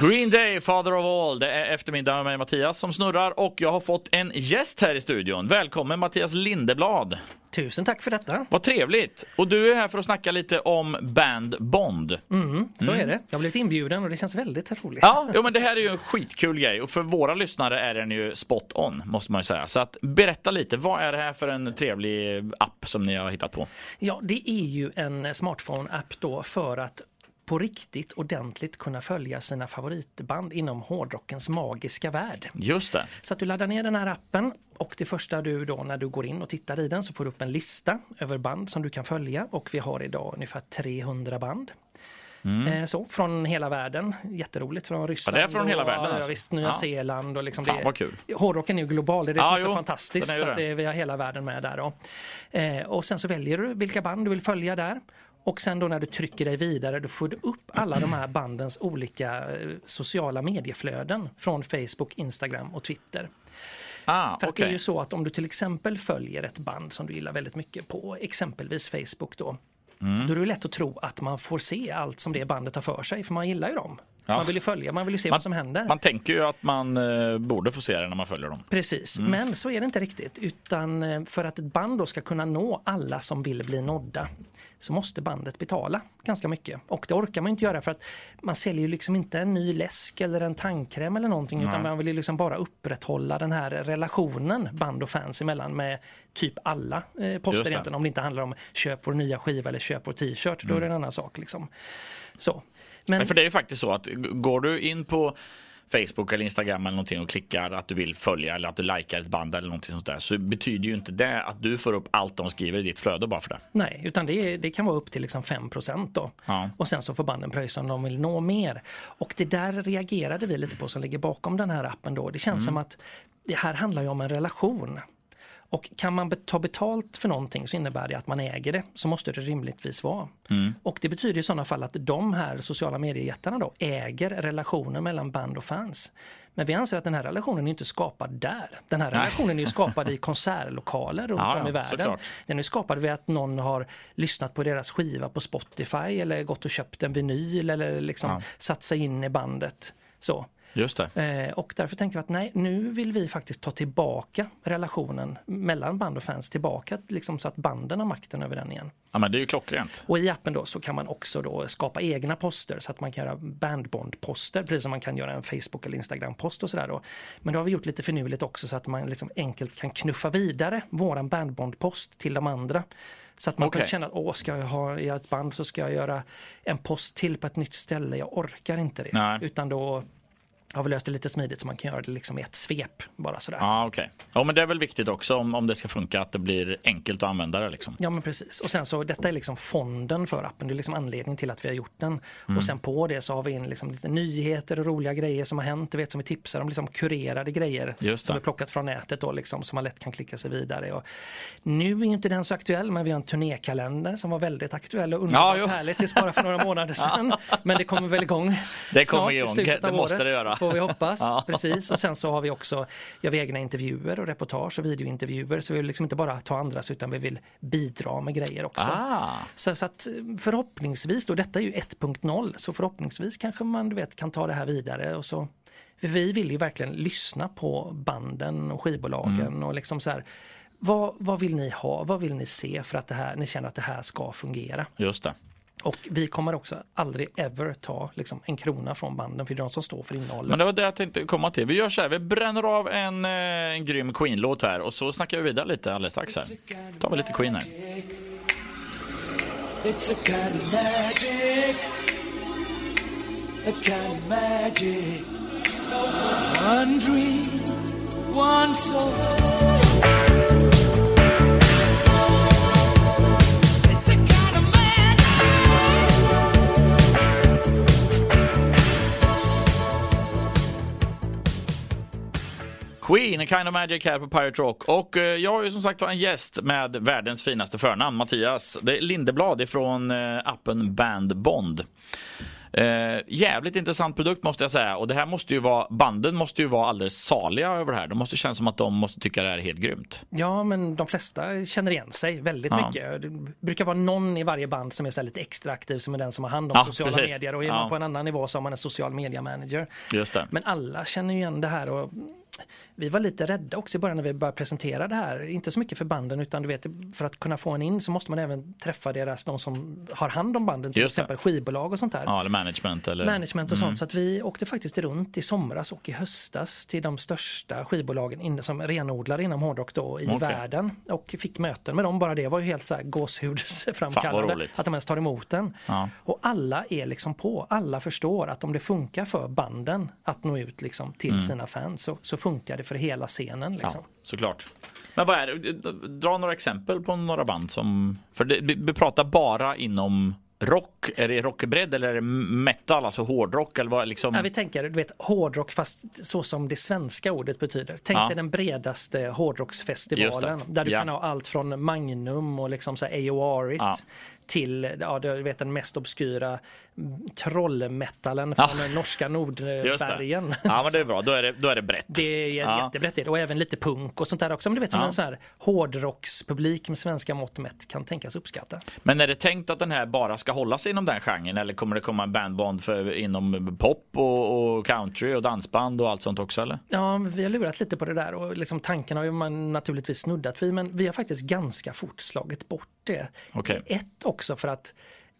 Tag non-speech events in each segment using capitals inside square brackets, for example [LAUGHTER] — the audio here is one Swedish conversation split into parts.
Green Day, Father of All. Det är eftermiddag med mig Mattias som snurrar och jag har fått en gäst här i studion. Välkommen Mattias Lindeblad. Tusen tack för detta. Vad trevligt. Och du är här för att snacka lite om Band Bond. Mm, så är det. Jag har blivit inbjuden och det känns väldigt roligt. Ja, jo, men det här är ju en skitkul grej och för våra lyssnare är den ju spot on måste man ju säga. Så att berätta lite, vad är det här för en trevlig app som ni har hittat på? Ja, det är ju en smartphone-app då för att på riktigt ordentligt kunna följa sina favoritband inom hårdrockens magiska värld. Just det. Så att du laddar ner den här appen och det första du då när du går in och tittar i den så får du upp en lista över band som du kan följa och vi har idag ungefär 300 band. Mm. Så, från hela världen. Jätteroligt från Ryssland. Ja, det är från hela världen och, alltså. visst, Nya Ja. Zeeland och liksom Fan, det. vad kul. Hårdrocken är ju global, det är det Ja, som är så jo, fantastiskt. är Så att det. det, vi har hela världen med där då. Eh, och sen så väljer du vilka band du vill följa där. Och sen då när du trycker dig vidare då får du upp alla de här bandens olika eh, sociala medieflöden från Facebook, Instagram och Twitter. Ah, För att det är ju så att om du till exempel följer ett band som du gillar väldigt mycket på exempelvis Facebook då. Mm. Då är det lätt att tro att man får se allt som det bandet har för sig för man gillar ju dem. Ja. Man vill ju följa, man vill ju se vad som händer. Man tänker ju att man eh, borde få se det när man följer dem. Precis, Mm. men så är det inte riktigt. Utan eh, för att ett band då ska kunna nå alla som vill bli nådda så måste bandet betala ganska mycket. Och det orkar man inte göra för att man säljer ju liksom inte en ny läsk eller en tandkräm eller någonting utan man vill ju liksom bara upprätthålla den här relationen band och fans emellan med typ alla eh, poster egentligen. Om det inte handlar om köp vår nya skiva eller köp vår t-shirt, då är det en annan sak. Liksom. Så. Men, Men för det är ju faktiskt så att går du in på Facebook eller Instagram eller någonting och klickar att du vill följa eller att du likar ett band eller någonting sånt där så betyder ju inte det att du får upp allt de skriver i ditt flöde bara för det. Nej, utan det, är- det kan vara upp till liksom 5 då. Ja. Och sen så får banden pröjsa om de vill nå mer. Och det där reagerade vi lite på som ligger bakom den här appen då. Det känns som att det här handlar ju om en relation. Och kan man ta betalt för någonting så innebär det att man äger det. Så måste det rimligtvis vara. Och det betyder i sådana fall att de här sociala mediejättarna då äger relationen mellan band och fans. Men vi anser att den här relationen är inte skapad där. Den här relationen är skapad i [LAUGHS] konsertlokaler runt Ja, om i världen. såklart. Den är skapad vid att någon har lyssnat på deras skiva på Spotify eller gått och köpt en vinyl eller liksom Ja. satt sig in i bandet. Så. Just det. Eh, och därför tänker vi att nej, nu vill vi faktiskt ta tillbaka relationen mellan band och fans tillbaka liksom så att banden har makten över den igen. Ja, men det är ju klockrent. Och i appen då så kan man också då skapa egna poster så att man kan göra bandbond-poster precis som man kan göra en Facebook eller Instagram-post och sådär då. Men då har vi gjort lite finurligt också så att man liksom enkelt kan knuffa vidare våran bandbond-post till de andra. Så att man Okej. kan känna att åh, ska jag ha i ett band så ska jag göra en post till på ett nytt ställe. Jag orkar inte det. Nej. Utan då har vi löst det lite smidigt så man kan göra det liksom i ett svep bara sådär. Ja, okej. Ja, men det är väl viktigt också om, om det ska funka att det blir enkelt att använda det liksom. Ja men precis. Och sen så detta är liksom fonden för appen. Det är liksom anledningen till att vi har gjort den. Och sen på det så har vi in liksom lite nyheter och roliga grejer som har hänt. Du vet som vi tipsar om liksom kurerade grejer som är plockat från nätet då liksom som man lätt kan klicka sig vidare. Och nu är inte den så aktuell men vi har en turnékalender som var väldigt aktuell och underbart jo. härligt tills bara för några månader [LAUGHS] sedan. Men det kommer väl igång Det kommer igång. Det måste året, det göra. Får vi hoppas. [LAUGHS] Ja. Precis. Och sen så har vi också, gör vi egna intervjuer och reportage och videointervjuer. Så vi vill liksom inte bara ta andras utan vi vill bidra med grejer också. Ah, Så, så att förhoppningsvis, då, detta är ju 1.0, så förhoppningsvis kanske man du vet, kan ta det här vidare. Och så, vi vill ju verkligen lyssna på banden och skivbolagen och liksom så här, vad, vad vill ni ha, vad vill ni se för att det här, ni känner att det här ska fungera? just det. Och vi kommer också aldrig ever ta liksom, en krona från banden för det är de som står för innehållet. Men det var det jag tänkte komma till. Vi gör så här, vi bränner av en, eh, en grym Queen-låt här och så snackar vi vidare lite alldeles strax här. tar vi lite Queen här. It's a kind of magic. A kind of magic. One dream, one soul. Queen, A Kind of Magic här på Pirate Rock. Och eh, jag har ju som sagt var en gäst med världens finaste förnamn, Mattias. Det är Lindeblad ifrån eh, appen Band Bond. Eh, jävligt intressant produkt måste jag säga och det här måste ju vara, banden måste ju vara alldeles saliga över det här. De måste kännas som att de måste tycka det här är helt grymt. Ja, men de flesta känner igen sig väldigt Ja. mycket. Det brukar vara någon i varje band som är så lite extra aktiv som är den som har hand om Ja, sociala precis. medier och är Ja. man på en annan nivå så har man en social media manager. Just det. Men alla känner ju igen det här och vi var lite rädda också i början när vi började presentera det här. Inte så mycket för banden utan du vet för att kunna få en in så måste man även träffa deras, de som har hand om banden, till Just det. exempel skivbolag och sånt där. Ja, eller management eller... Management och sånt. Så att vi åkte faktiskt runt i somras och i höstas till de största skivbolagen in, som renodlar inom hårdrock då i Okej. världen och fick möten med dem. Bara det var ju helt så här Fan, gåshudsframkallande att de ens tar emot den. Ja. Och alla är liksom på. Alla förstår att om det funkar för banden att nå ut liksom till Mm. sina fans så, så funkar det för hela scenen. Liksom. Ja, såklart. Men vad är det? Dra några exempel på några band som... För det, vi, pratar bara inom rock. Är det rockbredd eller är det metal, alltså hårdrock? Eller vad liksom... Ja, vi tänker du vet, hårdrock fast så som det svenska ordet betyder. Tänk Ja. dig den bredaste hårdrocksfestivalen där du Ja. kan ha allt från Magnum och liksom så här AOR Ja. Till ja, du vet, den mest obskyra mm, trollmetalen Ja. från norska Nordbergen. Ja, men det är bra. Då är det, då är det brett. Det är Ja. jättebrett och även lite punk och sånt där också. Men du vet som Ja. en så här hårdrockspublik med svenska mått mätt kan tänkas uppskatta. Men är det tänkt att den här bara ska hålla sig inom den genren eller kommer det komma en bandbond för, inom pop och, och country och dansband och allt sånt också eller? Ja, vi har lurat lite på det där och liksom tanken har ju man naturligtvis snuddat vid men vi har faktiskt ganska fort slagit bort det. Okej. Ett också för att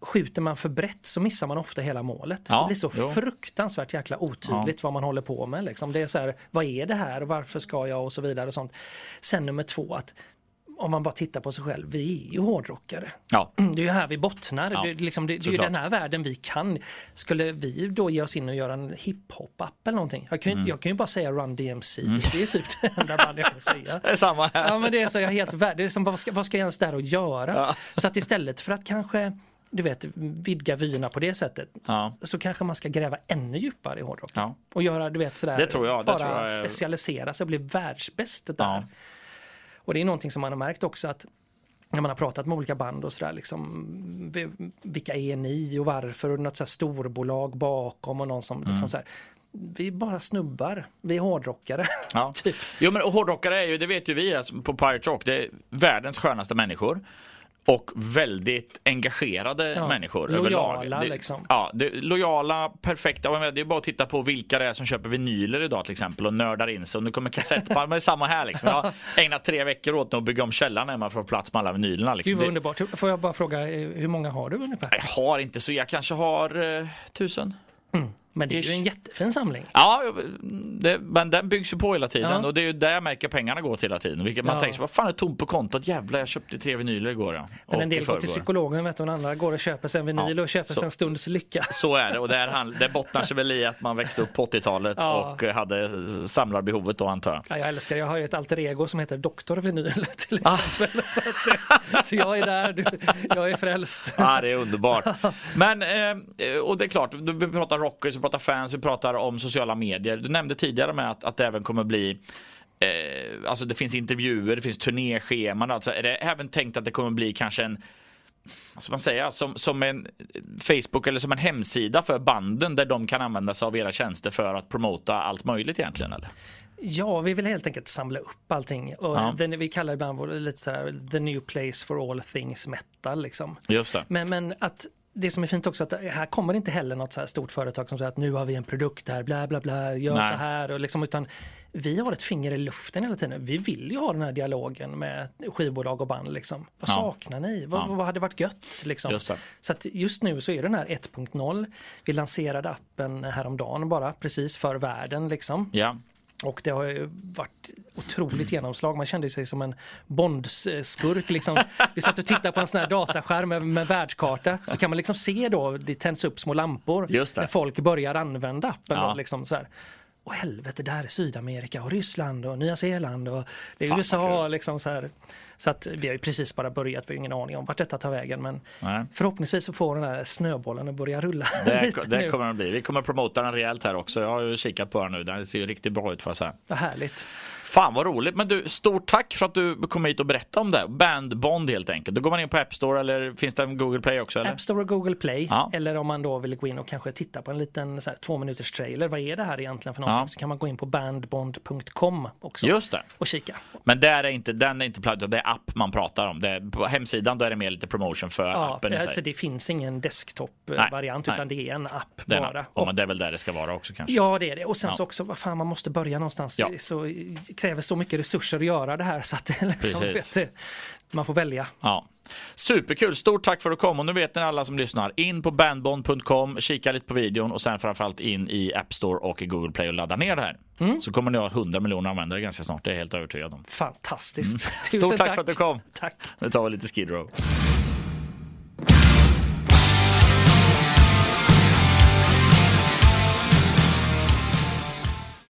skjuter man för brett så missar man ofta hela målet. Ja, det blir så jo. fruktansvärt jäkla otydligt vad man håller på med. Liksom. Det är så här, vad är det här och varför ska jag och så vidare och sånt. Sen nummer två att om man bara tittar på sig själv, vi är ju hårdrockare. Ja, Det är ju här vi bottnar. Ja, det, är liksom, det, det är ju den här världen vi kan. Skulle vi då ge oss in och göra en hiphop-app eller någonting? Jag kan, ju, Mm. jag kan ju bara säga Run DMC. Det är typ det enda band jag kan säga. [LAUGHS] det är samma här. Ja men det är så jag är helt värd. Det är som, vad, ska, vad ska jag ens där och göra? Så att istället för att kanske du vet, vidga vyerna på det sättet Ja. så kanske man ska gräva ännu djupare i hårdrock. Ja. Och göra, du vet sådär, Det tror jag, det bara tror jag specialisera sig och bli världsbäst där. Ja. Och det är någonting som man har märkt också att när man har pratat med olika band och sådär, liksom, vi- vilka är ni och varför och något så här storbolag bakom och någon som Mm. liksom så här, vi är bara snubbar, vi är hårdrockare. [LAUGHS] Ja. typ. Jo men hårdrockare är ju, det vet ju vi alltså, på Pirate Rock, det är världens skönaste människor. Och väldigt engagerade Ja, människor lojala, överlag. Det, liksom. Ja, det, lojala, perfekta. Det är bara att titta på vilka det är som köper vinyler idag till exempel och nördar in sig. Och nu kommer kassettband, men samma här liksom. Jag har ägnat tre veckor åt att bygga om källaren hemma för att få plats med alla vinylerna. Liksom. Gud vad underbart. Får jag bara fråga, eh, hur många har du ungefär? Jag har inte så, jag kanske har eh, tusen. Men det är ju en jättefin samling. Ja, det, men den byggs ju på hela tiden Ja. och det är ju där jag märker pengarna går till hela tiden. Vilket man Ja. tänker, sig, vad fan är tomt på kontot? Jävlar, jag köpte tre vinyler igår. Ja. Men en del går till psykologen vet du, och andra går och köper sig en vinyl Ja, och köper sig en stunds lycka. [LAUGHS] Så är det och det, är han, det bottnar sig väl i att man växte upp på 80-talet [LAUGHS] Ja. och hade samlarbehovet då antar jag. Ja, jag älskar det. Jag har ju ett alter ego som heter Doktor Vinyl [LAUGHS] till Ah. exempel. Så, att, så jag är där, du, jag är frälst. Ja, det är underbart. Men, eh, och det är klart, vi pratar rockers, pratar fans, vi pratar om sociala medier. Du nämnde tidigare med att, att det även kommer bli eh, Alltså det finns intervjuer, det finns turnéscheman. Alltså är det även tänkt att det kommer bli kanske en ska man säga, som, som en Facebook eller som en hemsida för banden där de kan använda sig av era tjänster för att promota allt möjligt egentligen? Eller? Ja, vi vill helt enkelt samla upp allting. Och Ja. den, vi kallar det ibland vår, lite så här, the new place for all things metal. Liksom. Men, men att det som är fint också att här kommer inte heller något så här stort företag som säger att nu har vi en produkt här, bla bla bla, gör Nej. så här. Och liksom, utan vi har ett finger i luften hela tiden. Vi vill ju ha den här dialogen med skivbolag och band. Liksom. Vad Ja. saknar ni? Vad, Ja. vad hade varit gött? Liksom? Så att just nu så är den här 1.0. Vi lanserade appen häromdagen bara, precis för världen. Liksom. Ja. Och det har ju varit otroligt genomslag. Man kände sig som en Bondskurk. Liksom. Vi satt och tittade på en sån här dataskärm med, med världskarta. Så kan man liksom se då, det tänds upp små lampor när folk börjar använda appen. Ja. Då, liksom så här. Och helvete, där är Sydamerika och Ryssland och Nya Zeeland och det är Fan, USA. Liksom så, här. Så att vi har ju precis bara börjat, vi har ingen aning om vart detta tar vägen. Men Nej. förhoppningsvis så får den här snöbollen att börja rulla [LAUGHS] Det, lite det nu. kommer den bli. Vi kommer promota den rejält här också. Jag har ju kikat på den nu. Den ser ju riktigt bra ut får jag säga. Vad härligt. Fan vad roligt. Men du, stort tack för att du kom hit och berättade om det. Band Bond helt enkelt. Då går man in på App Store eller finns det en Google Play också? Eller? App Store och Google Play. Ja. Eller om man då vill gå in och kanske titta på en liten så här, två minuters trailer. Vad är det här egentligen för någonting? Ja. Så kan man gå in på bandbond.com också Just det. och kika. Men där är inte, den är inte plagg, det är app man pratar om. Det på hemsidan då är det mer lite promotion för Ja, appen i alltså sig. det finns ingen desktop-variant utan det är en app Det är, en bara. app. Ja, men det är väl där det ska vara också kanske. Ja, det är det. Och sen Ja. så också, vad fan, man måste börja någonstans. Ja. Det så, kräver så mycket resurser att göra det här så att [LAUGHS] liksom, vet, man får välja. Ja. Superkul, stort tack för att du kom och nu vet ni alla som lyssnar. In på bandbond.com, kika lite på videon och sen framförallt in i App Store och i Google Play och ladda ner det här. Mm. Så kommer ni ha 100 miljoner användare ganska snart, det är jag helt övertygad om. Fantastiskt. [LAUGHS] Stort tack för att du kom. Tack. Nu tar vi lite Skid Row.